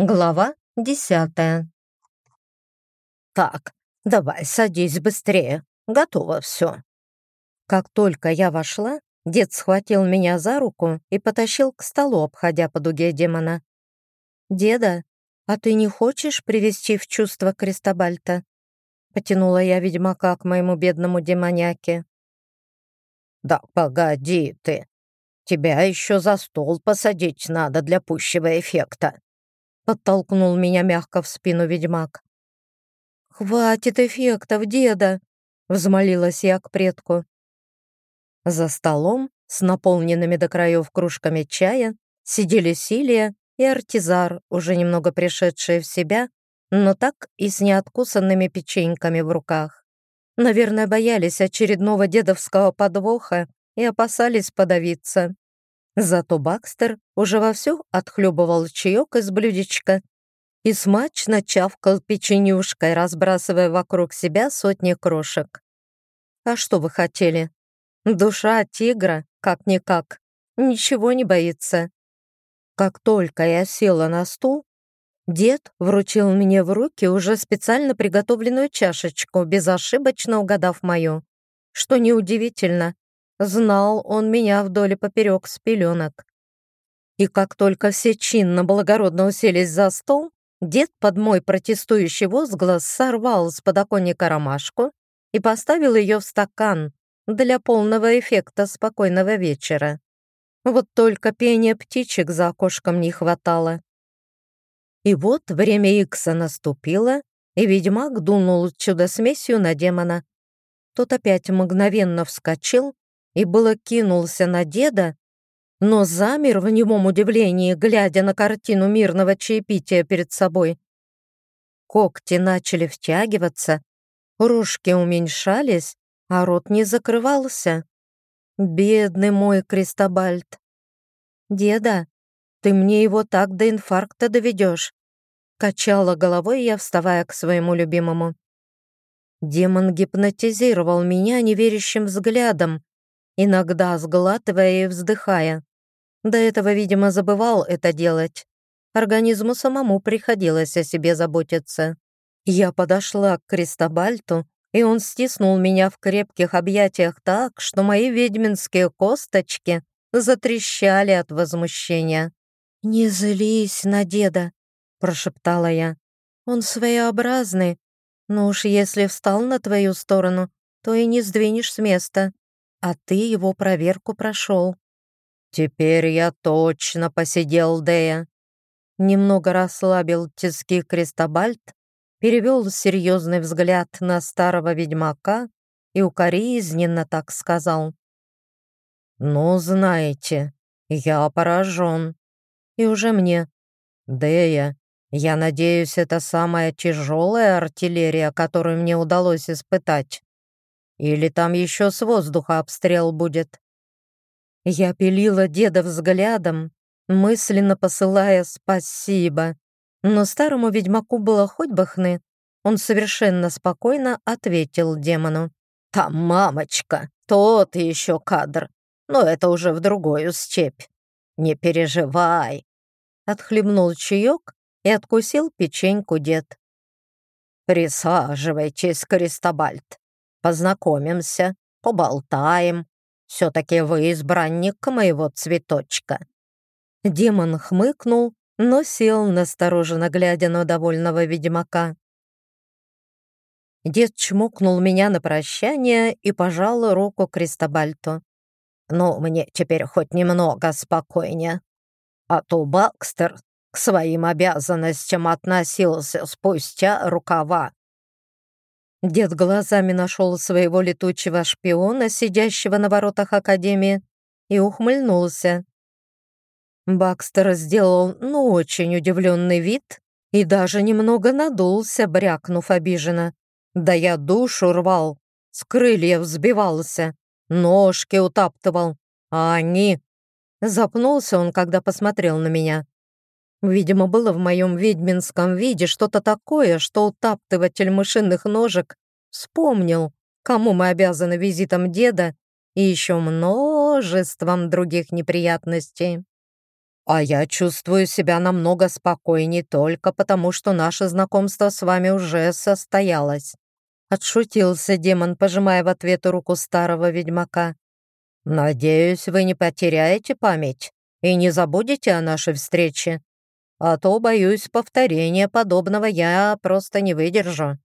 Глава десятая. «Так, давай садись быстрее. Готово все». Как только я вошла, дед схватил меня за руку и потащил к столу, обходя по дуге демона. «Деда, а ты не хочешь привести в чувство Крестобальта?» Потянула я ведьмака к моему бедному демоняке. «Да погоди ты. Тебя еще за стол посадить надо для пущего эффекта», подтолкнул меня мягко в спину ведьмак. «Хватит эффектов, деда!» — взмолилась я к предку. За столом с наполненными до краев кружками чая сидели Силия и Артизар, уже немного пришедшие в себя, но так и с неоткусанными печеньками в руках. Наверное, боялись очередного дедовского подвоха и опасались подавиться. Зато Бакстер уже вовсю отхлебывал чаек из блюдечка и смачно чавкал печенюшкой, разбрасывая вокруг себя сотни крошек. А что вы хотели? Душа тигра, как-никак, ничего не боится. Как только я села на стул, дед вручил мне в руки уже специально приготовленную чашечку, безошибочно угадав мою. Что неудивительно, Знал он меня вдоль и поперек с пеленок. И как только все чинно благородно уселись за стол, дед под мой протестующий возглас сорвал с подоконника ромашку и поставил ее в стакан для полного эффекта спокойного вечера. Вот только пения птичек за окошком не хватало. И вот время Икса наступило, и ведьмак дунул чудо-смесью на демона. Тот опять мгновенно вскочил и было кинулся на деда, но замер в немом удивлении, глядя на картину мирного чаепития перед собой. Когти начали втягиваться, рожки уменьшались, а рот не закрывался. Бедный мой Кристобальд. «Деда, ты мне его так до инфаркта доведешь», качала головой я, вставая к своему любимому. Демон гипнотизировал меня неверящим взглядом, иногда сглатывая и вздыхая. До этого, видимо, забывал это делать. Организму самому приходилось о себе заботиться. Я подошла к Кристобальту, и он стиснул меня в крепких объятиях так, что мои ведьминские косточки затрещали от возмущения. «Не злись на деда», — прошептала я. «Он своеобразный, но уж если встал на твою сторону, то и не сдвинешь с места а ты его проверку прошел». «Теперь я точно посидел, Дея». Немного расслабил тиски Крестобальт, перевел серьезный взгляд на старого ведьмака и укоризненно так сказал. «Ну, знаете, я поражен. И уже мне. Дея, я надеюсь, это самая тяжелая артиллерия, которую мне удалось испытать. Или там еще с воздуха обстрел будет?» Я пилила деда взглядом, мысленно посылая «спасибо». Но старому ведьмаку было хоть бы хны. Он совершенно спокойно ответил демону. «Там мамочка, тот еще кадр, но это уже в другую степь. Не переживай». Отхлебнул чаек и откусил печеньку дед. «Присаживайтесь, Кристобальд. Познакомимся, поболтаем. Все-таки вы избранник моего цветочка». Демон хмыкнул, но сел, настороженно глядя на довольного ведьмака. Дед чмокнул меня на прощание и пожал руку Кристобальту. «Ну, мне теперь хоть немного спокойнее. А то Бакстер к своим обязанностям относился спустя рукава. Дед глазами нашел своего летучего шпиона, сидящего на воротах Академии, и ухмыльнулся. Бакстер сделал, ну, очень удивленный вид и даже немного надулся, брякнув обиженно. Да я душу рвал, с крыльев взбивался, ножки утаптывал, а они... Запнулся он, когда посмотрел на меня. Видимо, было в моем ведьминском виде что-то такое, что утаптыватель мышиных ножек вспомнил, кому мы обязаны визитом деда и еще множеством других неприятностей. А я чувствую себя намного спокойней только потому, что наше знакомство с вами уже состоялось. Отшутился демон, пожимая в ответ руку старого ведьмака. «Надеюсь, вы не потеряете память и не забудете о нашей встрече, а то, боюсь, повторения подобного я просто не выдержу».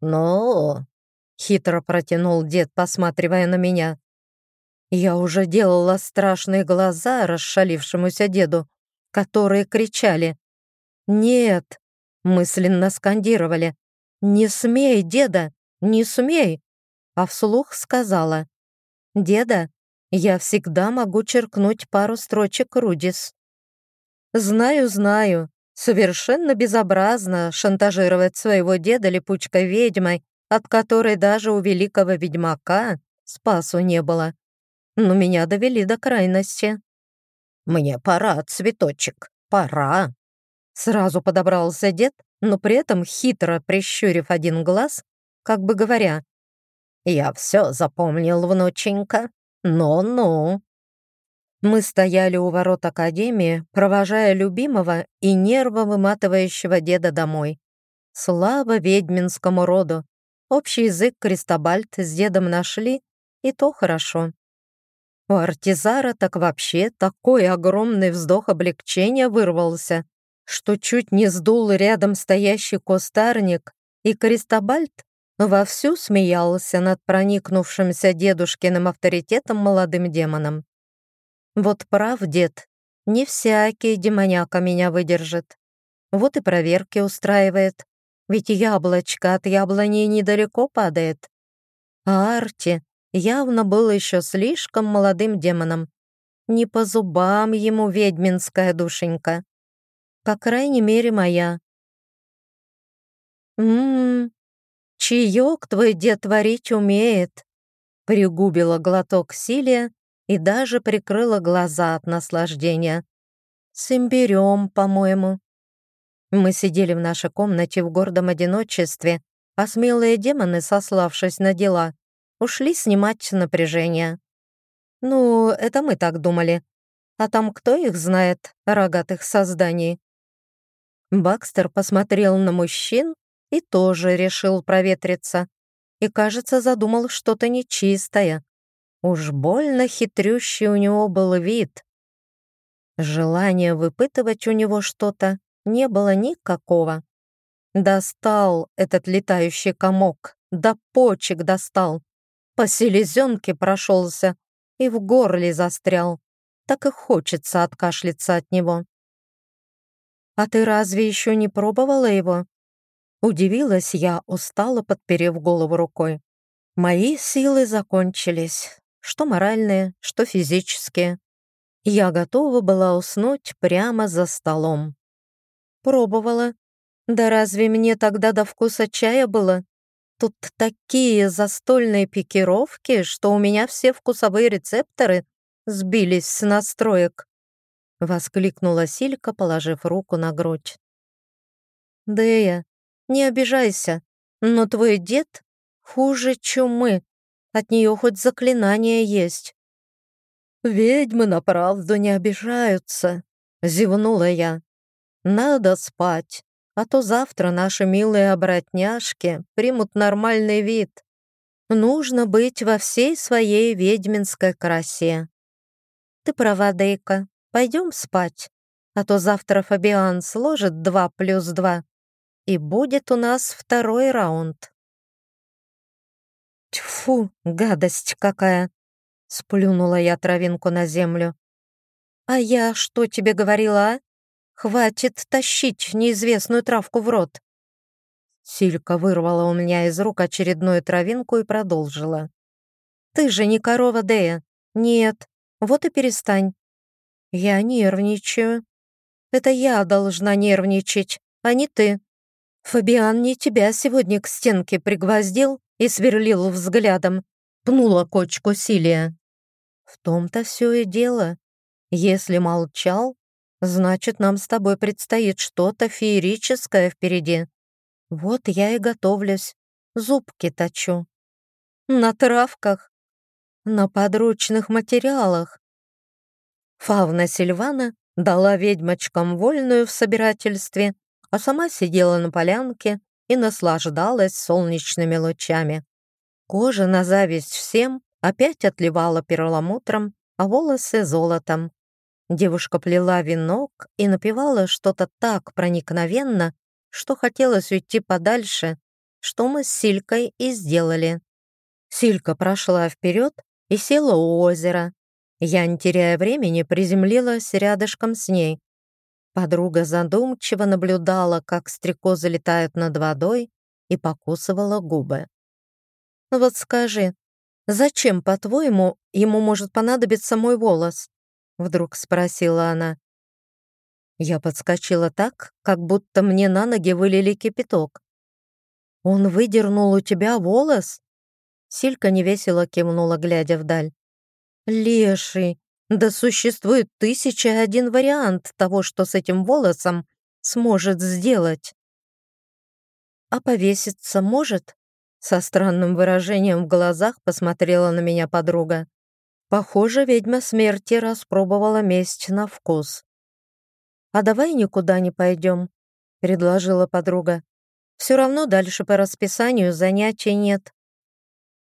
«Ну...» — хитро протянул дед, посматривая на меня. Я уже делала страшные глаза расшалившемуся деду, которые кричали «Нет!» мысленно скандировали «Не смей, деда, не смей!» А вслух сказала «Деда, я всегда могу черкнуть пару строчек Рудис». «Знаю, знаю, совершенно безобразно шантажировать своего деда липучкой ведьмой, от которой даже у великого ведьмака спасу не было. Но меня довели до крайности. «Мне пора, цветочек, пора!» Сразу подобрался дед но при этом хитро прищурив один глаз, как бы говоря, «Я все запомнил, внученька, ну-ну». Мы стояли у ворот Академии, провожая любимого и нервовыматывающего деда домой. Слава ведьминскому роду! Общий язык Кристобальт с дедом нашли, и то хорошо. У Артизара так вообще такой огромный вздох облегчения вырвался, что чуть не сдул рядом стоящий кустарник, и Кристобальд вовсю смеялся над проникнувшимся дедушкиным авторитетом молодым демоном. Вот прав дед, не всякий демоняка меня выдержит. Вот и проверки устраивает, ведь яблочко от яблони недалеко падает. А Арти явно был еще слишком молодым демоном. Не по зубам ему ведьминская душенька. По крайней мере, моя. «М-м, чаек твой дед варить умеет», пригубила глоток Силия и даже прикрыла глаза от наслаждения. «С имбирем, по-моему». Мы сидели в нашей комнате в гордом одиночестве, а смелые демоны, сославшись на дела, ушли снимать напряжение. Ну, это мы так думали. А там кто их знает, рогатых созданий? Бакстер посмотрел на мужчин и тоже решил проветриться. И, кажется, задумал что-то нечистое. Уж больно хитрющий у него был вид. Желания выпытывать у него что-то не было никакого. Достал этот летающий комок, до почек достал. По селезенке прошелся и в горле застрял. Так и хочется откашляться от него. «А ты разве еще не пробовала его?» Удивилась я, устало подперев голову рукой. Мои силы закончились, что моральные, что физические. Я готова была уснуть прямо за столом. Пробовала. Да разве мне тогда до вкуса чая было? Тут такие застольные пикировки, что у меня все вкусовые рецепторы сбились с настроек. — воскликнула Силька, положив руку на грудь. «Дея, не обижайся, но твой дед хуже чумы. От нее хоть заклинание есть». «Ведьмы на правду не обижаются», — зевнула я. «Надо спать, а то завтра наши милые оборотняшки примут нормальный вид. Нужно быть во всей своей ведьминской красе». «Ты права, Дейка, Пойдем спать, а то завтра Фабиан сложит два плюс два, и будет у нас второй раунд. Тьфу, гадость какая! Сплюнула я травинку на землю. А я что тебе говорила, а? Хватит тащить неизвестную травку в рот. Силька вырвала у меня из рук очередную травинку и продолжила. «Ты же не корова, Дея. Нет, вот и перестань. Я нервничаю. Это я должна нервничать, а не ты. Фабиан не тебя сегодня к стенке пригвоздил и сверлил взглядом. Пнула кочку Силия. В том-то все и дело. Если молчал, значит, нам с тобой предстоит что-то феерическое впереди. Вот я и готовлюсь, зубки точу. На травках, на подручных материалах, Фавна Сильвана дала ведьмочкам вольную в собирательстве, а сама сидела на полянке и наслаждалась солнечными лучами. Кожа на зависть всем опять отливала перламутром, а волосы — золотом. Девушка плела венок и напевала что-то так проникновенно, что хотелось уйти подальше, что мы с Силькой и сделали. Силька прошла вперед и села у озера. Я, не теряя времени, приземлилась рядышком с ней. Подруга задумчиво наблюдала, как стрекозы летают над водой, и покусывала губы. «Вот скажи, зачем, по-твоему, ему может понадобиться мой волос?» Вдруг спросила она. Я подскочила так, как будто мне на ноги вылили кипяток. «Он выдернул у тебя волос?» Силька невесело кивнула, глядя вдаль. «Леший, да существует тысяча один вариант того, что с этим волосом сможет сделать». «А повеситься может?» Со странным выражением в глазах посмотрела на меня подруга. Похоже, ведьма смерти распробовала месть на вкус. «А давай никуда не пойдем», — предложила подруга. «Все равно дальше по расписанию занятий нет».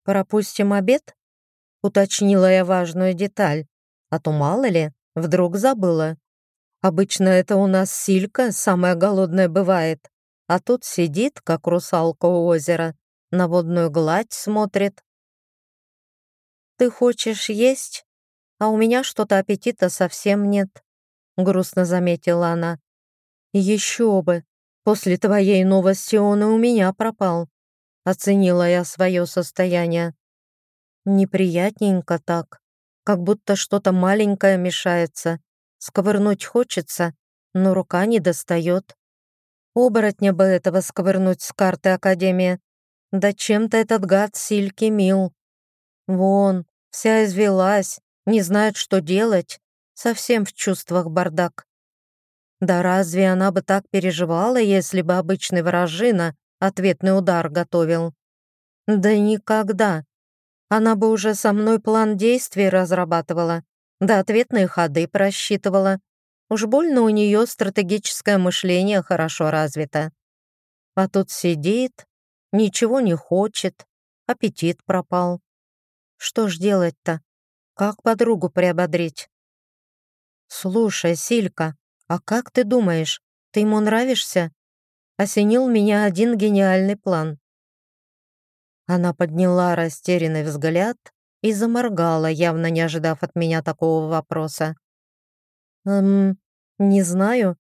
«Пропустим обед?» — уточнила я важную деталь. А то мало ли, вдруг забыла. Обычно это у нас Силька самая голодная бывает, а тут сидит, как русалка у озера, на водную гладь смотрит. «Ты хочешь есть? А у меня что-то аппетита совсем нет», — грустно заметила она. «Еще бы! После твоей новости он и у меня пропал», — оценила я свое состояние. Неприятненько так, как будто что-то маленькое мешается. Сковырнуть хочется, но рука не достает. Оборотня бы этого сковырнуть с карты Академии. Да чем-то этот гад Сильки мил. Вон, вся извелась, не знает, что делать. Совсем в чувствах бардак. Да разве она бы так переживала, если бы обычный вражина ответный удар готовил? Да никогда. Она бы уже со мной план действий разрабатывала, да ответные ходы просчитывала. Уж больно у нее стратегическое мышление хорошо развито. А тут сидит, ничего не хочет, аппетит пропал. Что ж делать-то? Как подругу приободрить? «Слушай, Силька, а как ты думаешь, ты ему нравишься?» Осенил меня один гениальный план. Она подняла растерянный взгляд и заморгала, явно не ожидав от меня такого вопроса. «Эм, не знаю.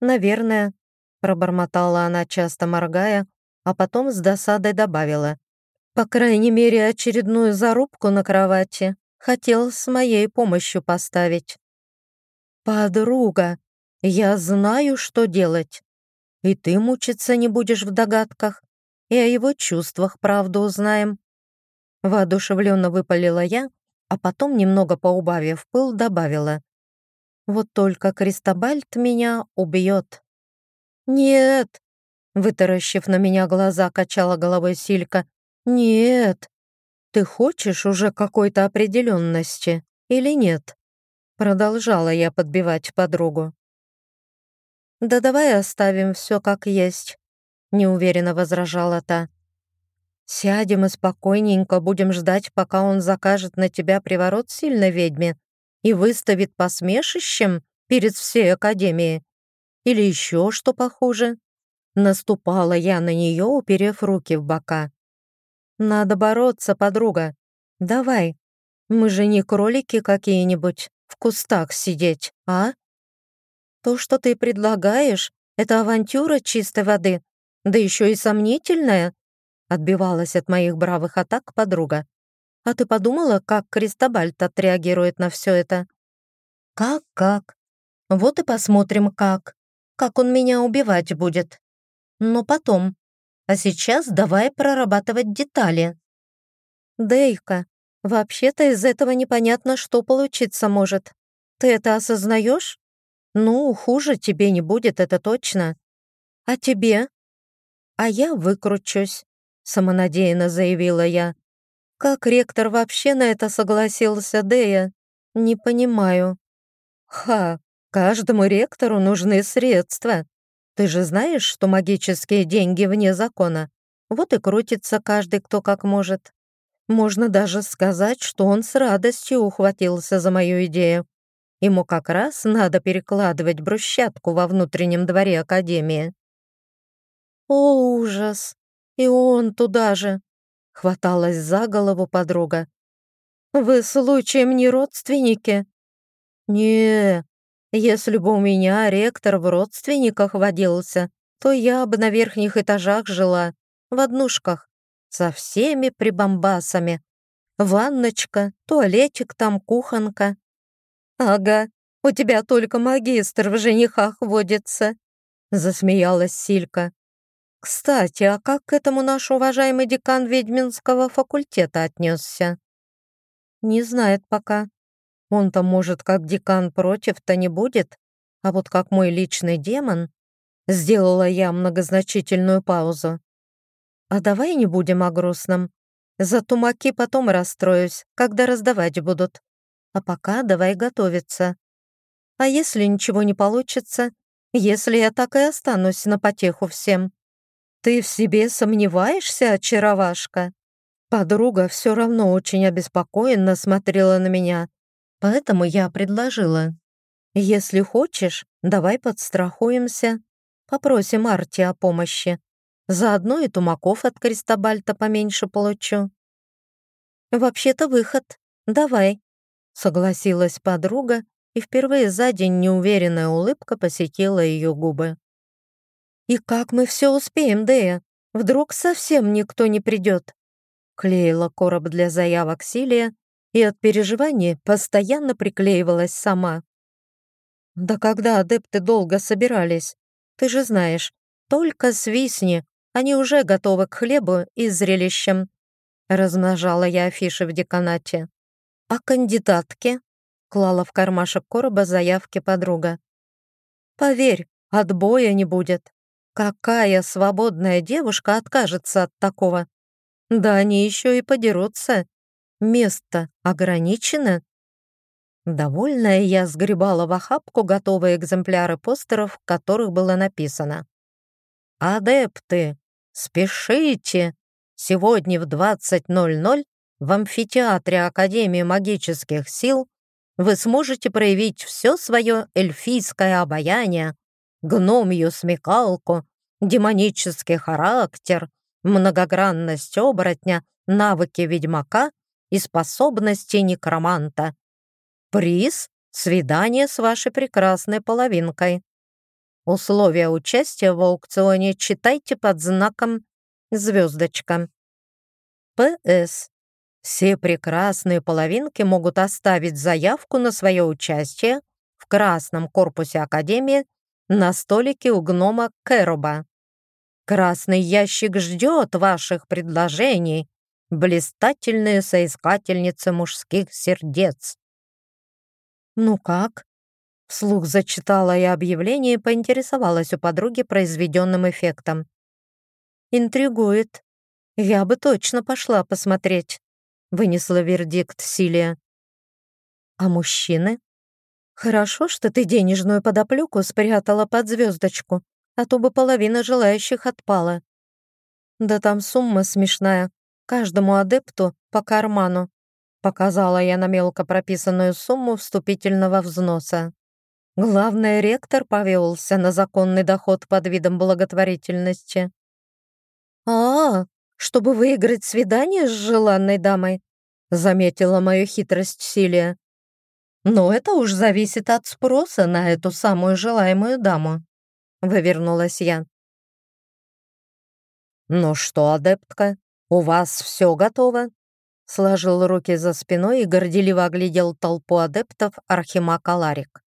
Наверное», — пробормотала она, часто моргая, а потом с досадой добавила. «По крайней мере, очередную зарубку на кровати хотел с моей помощью поставить». «Подруга, я знаю, что делать. И ты мучиться не будешь в догадках и о его чувствах правду узнаем». Воодушевленно выпалила я, а потом, немного поубавив пыл, добавила. «Вот только Кристобальт меня убьет». «Нет!» — вытаращив на меня глаза, качала головой Силька. «Нет! Ты хочешь уже какой-то определенности или нет?» Продолжала я подбивать подругу. «Да давай оставим все как есть неуверенно возражала та. «Сядем и спокойненько будем ждать, пока он закажет на тебя приворот сильной ведьме и выставит посмешищем перед всей Академией. Или еще что похуже?» Наступала я на нее, уперев руки в бока. «Надо бороться, подруга. Давай. Мы же не кролики какие-нибудь в кустах сидеть, а? То, что ты предлагаешь, это авантюра чистой воды, да еще и сомнительная», — отбивалась от моих бравых атак подруга. «А ты подумала, как Кристобальт отреагирует на все это?» «Как-как? Вот и посмотрим, как. Как он меня убивать будет. Но потом. А сейчас давай прорабатывать детали». «Дейка, вообще-то из этого непонятно, что получиться может. Ты это осознаешь? Ну, хуже тебе не будет, это точно. А тебе? «А я выкручусь», — самонадеянно заявила я. «Как ректор вообще на это согласился, Дея? Не понимаю». «Ха, Каждому ректору нужны средства. Ты же знаешь, что магические деньги вне закона. Вот и крутится каждый кто как может. Можно даже сказать, что он с радостью ухватился за мою идею. Ему как раз надо перекладывать брусчатку во внутреннем дворе Академии. «О, ужас! И он туда же!» — хваталась за голову подруга. «Вы случаем не родственники?» «Не, если бы у меня ректор в родственниках водился, то я бы на верхних этажах жила, в однушках, со всеми прибамбасами. Ванночка, туалетик там, кухонка. «Ага, у тебя только магистр в женихах водится», — засмеялась Силька. «Кстати, а как к этому наш уважаемый декан ведьминского факультета отнесся?» «Не знает пока. Он-то, может, как декан против-то не будет, а вот как мой личный демон...» Сделала я многозначительную паузу. «А давай не будем о грустном. За тумаки потом расстроюсь, когда раздавать будут. А пока давай готовиться. А если ничего не получится? Если я так и останусь на потеху всем? Ты в себе сомневаешься, очаровашка?» Подруга все равно очень обеспокоенно смотрела на меня, поэтому я предложила. «Если хочешь, давай подстрахуемся. Попросим Арти о помощи. Заодно и тумаков от Кристобальта поменьше получу». «Вообще-то выход. Давай», Согласилась подруга, и впервые за день неуверенная улыбка посетила ее губы. «И как мы все успеем, Дея? Вдруг совсем никто не придет?» Клеила короб для заявок Силия и от переживаний постоянно приклеивалась сама. «Да когда адепты долго собирались? Ты же знаешь, только свистни, они уже готовы к хлебу и зрелищам», размножала я афиши в деканате. «А кандидатки?» — клала в кармашек короба заявки подруга. «Поверь, отбоя не будет. Какая свободная девушка откажется от такого? Да они еще и подерутся. Место ограничено». Довольная я сгребала в охапку готовые экземпляры постеров, в которых было написано «Адепты, спешите! Сегодня в 20.00 в амфитеатре Академии магических сил вы сможете проявить все свое эльфийское обаяние, гномью смекалку, демонический характер, многогранность оборотня, навыки ведьмака и способности некроманта. Приз — свидание с вашей прекрасной половинкой. Условия участия в аукционе читайте под знаком звездочка. П.С. Все прекрасные половинки могут оставить заявку на свое участие в красном корпусе Академии на столике у гнома Кэроба. Красный ящик ждет ваших предложений, блистательные соискательницы мужских сердец. «Ну как?» Вслух зачитала я объявление и поинтересовалась у подруги произведенным эффектом. «Интригует. Я бы точно пошла посмотреть» вынесла вердикт Силия. А мужчины? Хорошо, что ты денежную подоплеку спрятала под звездочку, а то бы половина желающих отпала. Да там сумма смешная, каждому адепту по карману. Показала я на мелко прописанную сумму вступительного взноса. Главный ректор повелся на законный доход под видом благотворительности. «А, чтобы выиграть свидание с желанной дамой, заметила мою хитрость Силия. Но это уж зависит от спроса на эту самую желаемую даму, вывернулась я. «Ну что, адептка, у вас все готово?» Сложил руки за спиной и горделиво оглядел толпу адептов Архимаг Аларик.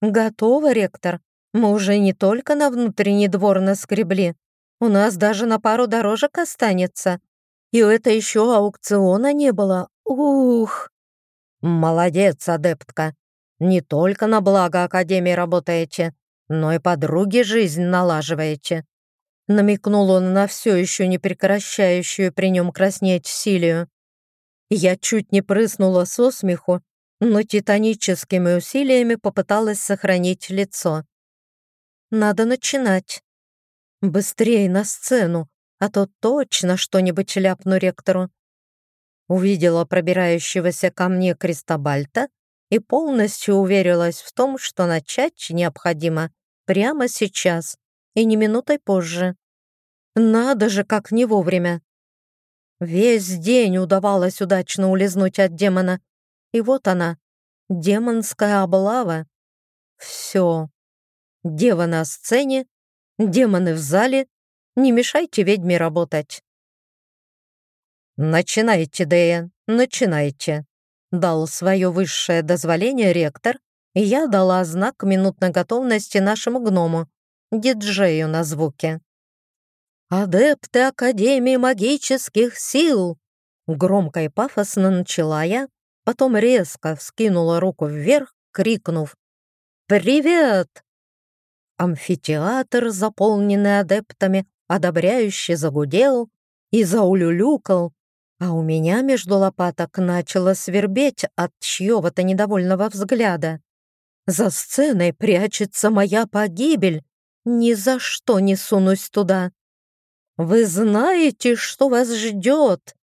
«Готово, ректор. Мы уже не только на внутренний двор наскребли, у нас даже на пару дорожек останется. И это еще аукциона не было. Ух!» «Молодец, адептка. Не только на благо Академии работаете, но и подруге жизнь налаживаете». Намекнул он на все еще не прекращающую при нем краснеть Силию. Я чуть не прыснула со смеху но титаническими усилиями попыталась сохранить лицо. «Надо начинать. Быстрее на сцену, а то точно что-нибудь ляпну ректору». Увидела пробирающегося ко мне Кристобальта и полностью уверилась в том, что начать необходимо прямо сейчас и не минутой позже. Надо же, как не вовремя. Весь день удавалось удачно улизнуть от демона. И вот она, демонская облава. Все. Дева на сцене, демоны в зале. Не мешайте ведьме работать. «Начинайте, Дея, начинайте», — дал свое высшее дозволение ректор, и я дала знак минутной готовности нашему гному, диджею на звуке. «Адепты Академии магических сил!» Громко и пафосно начала я, потом резко вскинула руку вверх, крикнув «Привет!». Амфитеатр, заполненный адептами, одобряюще загудел и заулюлюкал, а у меня между лопаток начало свербеть от чьего-то недовольного взгляда. За сценой прячется моя погибель. Ни за что не сунусь туда. Вы знаете, что вас ждет?»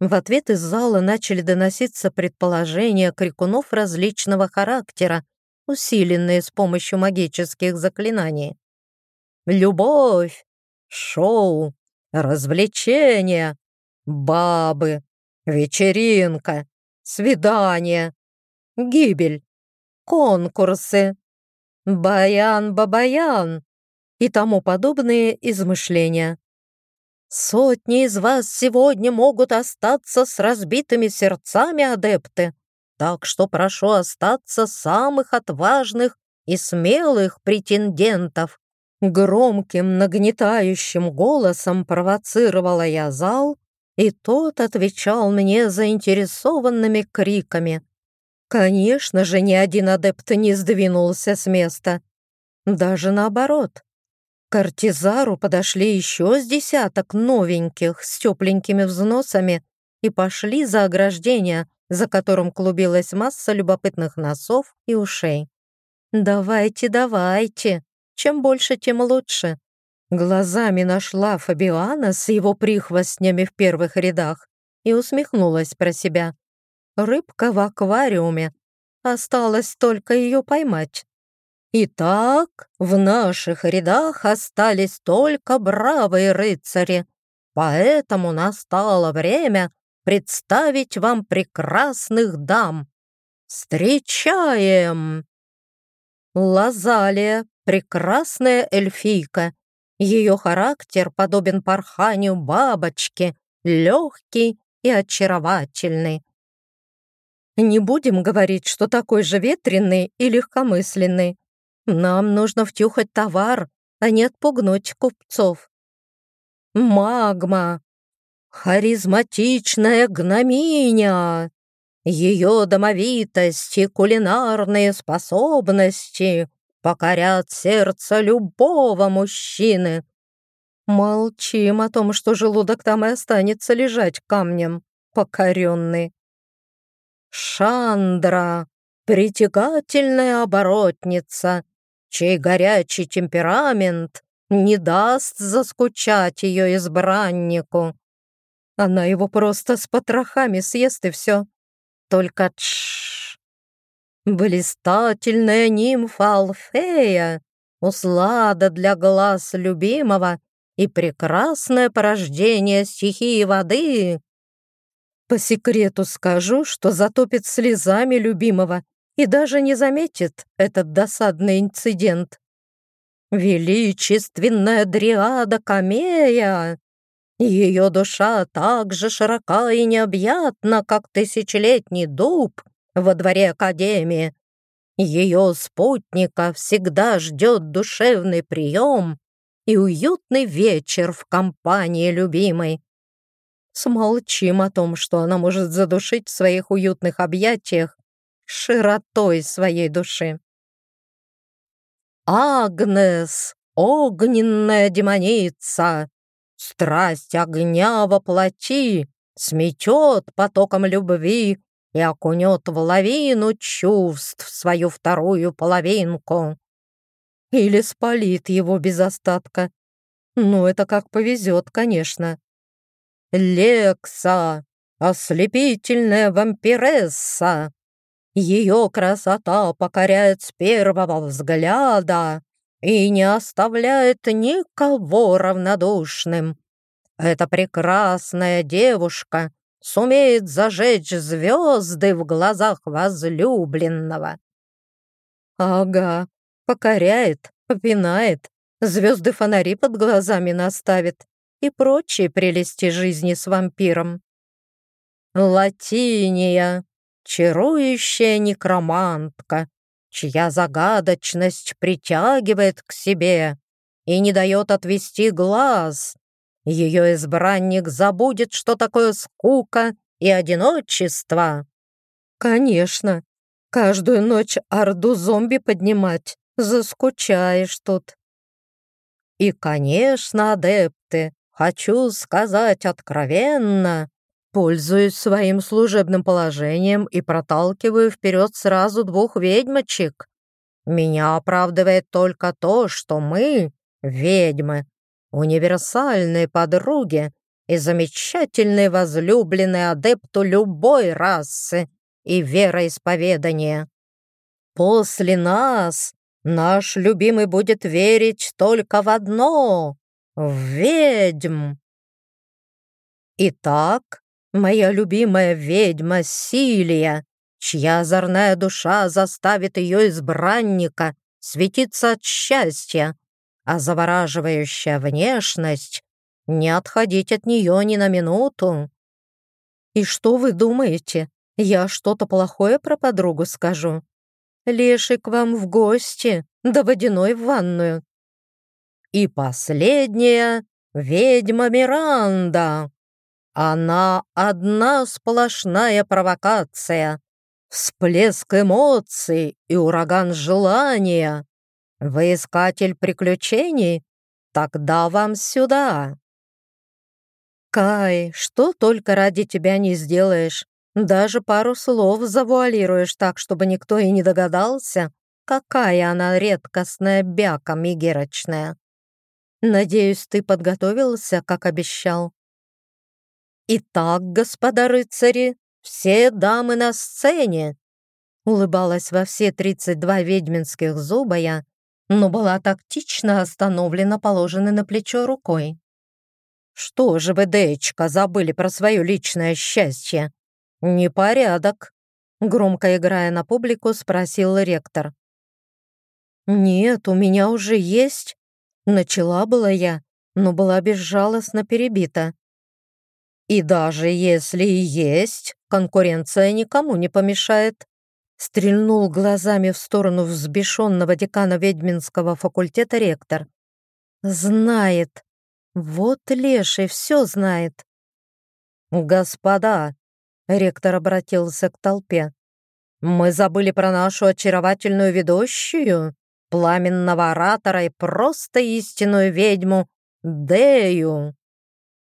В ответ из зала начали доноситься предположения крикунов различного характера, усиленные с помощью магических заклинаний. «Любовь! Шоу! Развлечения! Бабы! Вечеринка! Свидание! Гибель! Конкурсы! Баян-бабаян!» и тому подобные измышления. Сотни из вас сегодня могут остаться с разбитыми сердцами, адепты, так что прошу остаться самых отважных и смелых претендентов. Громким, нагнетающим голосом провоцировала я зал, и тот отвечал мне заинтересованными криками. Конечно же, ни один адепт не сдвинулся с места. Даже наоборот, к Артизару подошли еще с десяток новеньких с тепленькими взносами и пошли за ограждение, за которым клубилась масса любопытных носов и ушей. «Давайте, давайте! Чем больше, тем лучше!» Глазами нашла Фабиана с его прихвостнями в первых рядах и усмехнулась про себя. Рыбка в аквариуме. Осталось только ее поймать. Итак, в наших рядах остались только бравые рыцари, поэтому настало время представить вам прекрасных дам. Встречаем! Лазалия, прекрасная эльфийка. Ее характер подобен порханию бабочки, легкий и очаровательный. Не будем говорить, что такой же ветреный и легкомысленный. Нам нужно втюхать товар, а не отпугнуть купцов. Магма! Харизматичная гноминя! Ее домовитость и кулинарные способности покорят сердце любого мужчины. Молчим о том, что желудок там и останется лежать камнем, покоренный. Шандра, притягательная оборотница, чей горячий темперамент не даст заскучать ее избраннику. Она его просто с потрохами съест и все. Только тш. Блистательная нимфа Алфея, услада для глаз любимого и прекрасное порождение стихии воды. По секрету скажу, что затопит слезами любимого и даже не заметит этот досадный инцидент. Величественная дриада Камея! Ее душа так же широка и необъятна, как тысячелетний дуб во дворе Академии. Ее спутника всегда ждет душевный прием и уютный вечер в компании любимой. Смолчим о том, что она может задушить в своих уютных объятиях широтой своей души. «Агнес, огненная демоница, страсть огня воплоти, сметет потоком любви и окунет в лавину чувств свою вторую половинку. Или спалит его без остатка. Ну, это как повезет, конечно. Лекса, ослепительная вампиресса. Ее красота покоряет с первого взгляда и не оставляет никого равнодушным. Эта прекрасная девушка сумеет зажечь звезды в глазах возлюбленного. Ага, покоряет, попинает, звезды фонари под глазами наставит и прочие прелести жизни с вампиром. Латиния, чарующая некромантка, чья загадочность притягивает к себе и не дает отвести глаз, ее избранник забудет, что такое скука и одиночество. Конечно, каждую ночь орду зомби поднимать, заскучаешь тут. И, конечно, адепты, хочу сказать откровенно, пользуюсь своим служебным положением и проталкиваю вперед сразу двух ведьмочек. Меня оправдывает только то, что мы, ведьмы, универсальной подруге и замечательной возлюбленной адепту любой расы и вероисповедания. После нас наш любимый будет верить только в одно — в ведьм. Итак, моя любимая ведьма Силия, чья озорная душа заставит ее избранника светиться от счастья, а завораживающая внешность не отходить от нее ни на минуту. И что вы думаете, я что-то плохое про подругу скажу? Леший к вам в гости, да водяной в ванную. И последняя — ведьма Миранда. Она одна сплошная провокация, всплеск эмоций и ураган желания. Вы искатель приключений? Тогда вам сюда. Кай, что только ради тебя не сделаешь. Даже пару слов завуалируешь так, чтобы никто и не догадался, какая она редкостная бяка мигерочная. Надеюсь, ты подготовился, как обещал. Итак, господа рыцари, все дамы на сцене. Улыбалась во все тридцать два ведьминских зуба я, но была тактично остановлена положенной на плечо рукой. «Что же вы, Дэечка, забыли про свое личное счастье? Непорядок!» Громко играя на публику, спросил ректор. «Нет, у меня уже есть». Начала была я, но была безжалостно перебита. «И даже если и есть, конкуренция никому не помешает. Стрельнул глазами в сторону взбешенного декана ведьминского факультета ректор. «Знает. Вот леший все знает». «Господа!» — ректор обратился к толпе. «Мы забыли про нашу очаровательную ведущую, пламенного оратора и просто истинную ведьму Дею».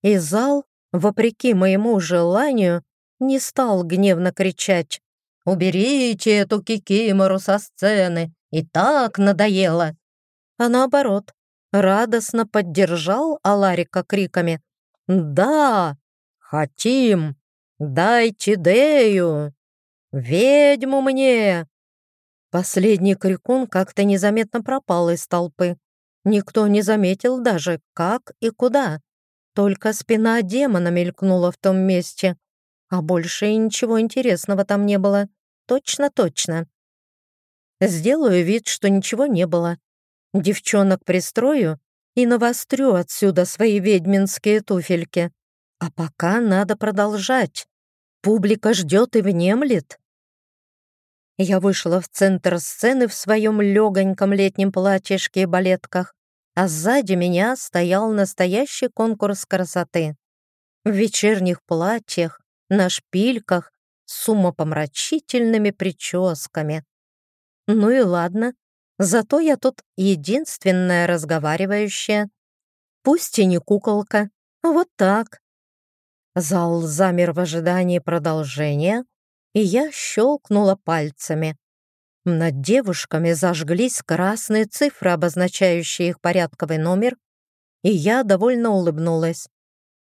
И зал, вопреки моему желанию, не стал гневно кричать Уберите эту кикимору со сцены, и так надоело. А наоборот, радостно поддержал Аларика криками «Да! Хотим! Дайте Дею! Ведьму мне!» Последний крикун как-то незаметно пропал из толпы. Никто не заметил даже, как и куда. Только спина демона мелькнула в том месте, а больше и ничего интересного там не было. Точно-точно. Сделаю вид, что ничего не было. Девчонок пристрою и навострю отсюда свои ведьминские туфельки. А пока надо продолжать. Публика ждет и внемлет. Я вышла в центр сцены в своем легоньком летнем платьишке и балетках, а сзади меня стоял настоящий конкурс красоты. В вечерних платьях, на шпильках с умопомрачительными прическами. Ну и ладно, зато я тут единственная разговаривающая. Пусть и не куколка, вот так. Зал замер в ожидании продолжения, и я щелкнула пальцами. Над девушками зажглись красные цифры, обозначающие их порядковый номер, и я довольно улыбнулась.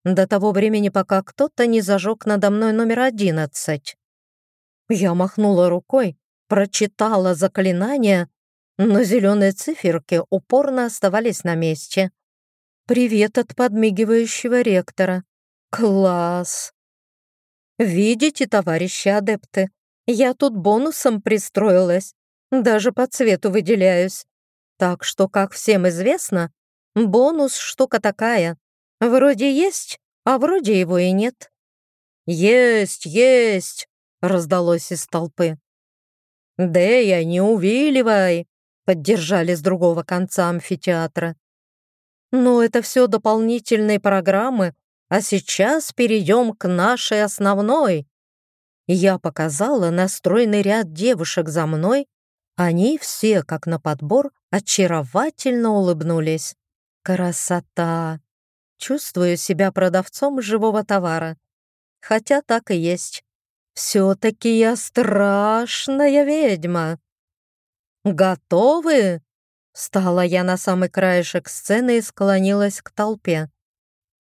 До того времени, пока кто-то не зажег надо мной номер одиннадцать. Я махнула рукой, прочитала заклинание, но зеленые циферки упорно оставались на месте. «Привет от подмигивающего ректора. Класс!» «Видите, товарищи адепты, я тут бонусом пристроилась, даже по цвету выделяюсь. Так что, как всем известно, бонус штука такая. Вроде есть, а вроде его и нет». «Есть, есть!» — раздалось из толпы. «Дея, не увиливай!» — поддержали с другого конца амфитеатра. «Но это все дополнительные программы, а сейчас перейдем к нашей основной». Я показала настроенный ряд девушек за мной, они все, как на подбор, очаровательно улыбнулись. Красота! Чувствую себя продавцом живого товара. Хотя так и есть. Все-таки я страшная ведьма. Готовы? Встала я на самый краешек сцены и склонилась к толпе.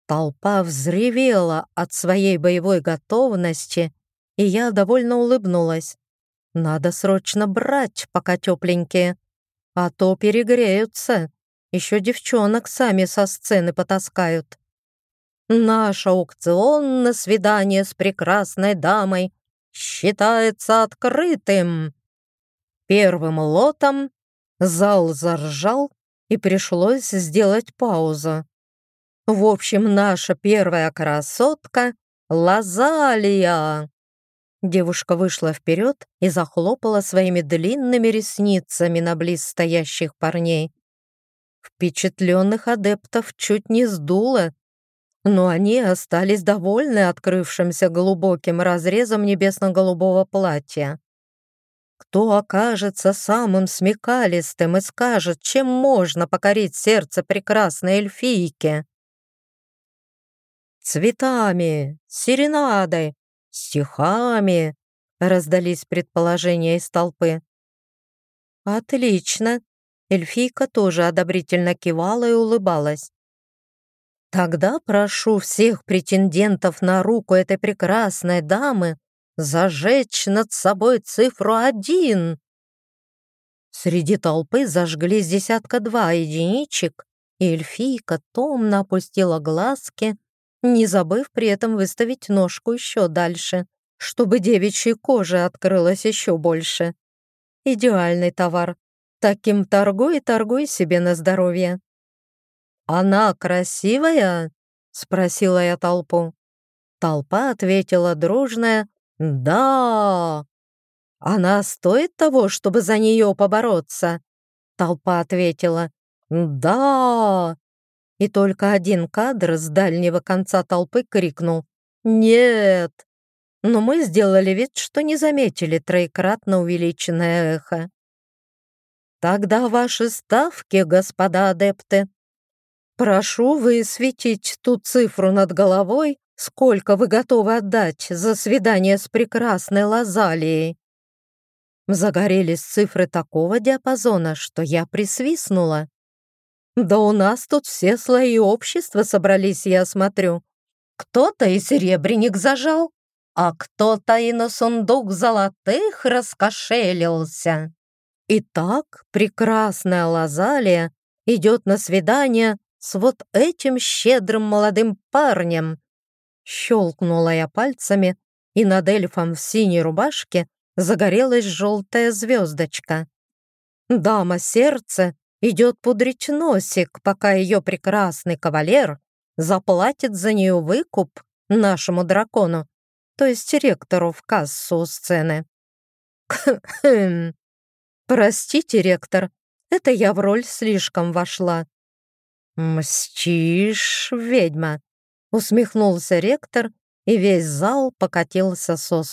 Толпа взревела от своей боевой готовности, и я довольно улыбнулась. Надо срочно брать, пока тепленькие, а то перегреются. Еще девчонок сами со сцены потаскают. Наш аукцион на свидание с прекрасной дамой считается открытым. Первым лотом зал заржал, и пришлось сделать паузу. В общем, наша первая красотка — Лазалия. Девушка вышла вперед и захлопала своими длинными ресницами на близ стоящих парней. Впечатленных адептов чуть не сдуло, но они остались довольны открывшимся глубоким разрезом небесно-голубого платья. Кто окажется самым смекалистым и скажет, чем можно покорить сердце прекрасной эльфийки? Цветами, серенадой, стихами раздались предположения из толпы. Отлично. Эльфийка тоже одобрительно кивала и улыбалась. Тогда прошу всех претендентов на руку этой прекрасной дамы зажечь над собой цифру один. Среди толпы зажглись десятка-два единичек, и эльфийка томно опустила глазки, не забыв при этом выставить ножку еще дальше, чтобы девичьей кожа открылась еще больше. Идеальный товар. Таким торгуй и торгуй себе на здоровье. «Она красивая?» — спросила я толпу. Толпа ответила дружная «Да!» «Она стоит того, чтобы за нее побороться?» Толпа ответила «Да!» И только один кадр с дальнего конца толпы крикнул «Нет!» Но мы сделали вид, что не заметили троекратно увеличенное эхо. «Тогда ваши ставки, господа адепты!» Прошу высветить ту цифру над головой, сколько вы готовы отдать за свидание с прекрасной Лазалией. Загорелись цифры такого диапазона, что я присвистнула. Да у нас тут все слои общества собрались, я смотрю. Кто-то и серебряник зажал, а кто-то и на сундук золотых раскошелился. Итак, прекрасная Лазалия идет на свидание с вот этим щедрым молодым парнем. Щелкнула я пальцами, и над эльфом в синей рубашке загорелась желтая звездочка. Дама сердце идет пудрить носик, пока ее прекрасный кавалер заплатит за нее выкуп нашему дракону, то есть ректору в кассу сцены. Хм. Простите, ректор, это я в роль слишком вошла. «Мстишь, ведьма!» — усмехнулся ректор, и весь зал покатился со смеху.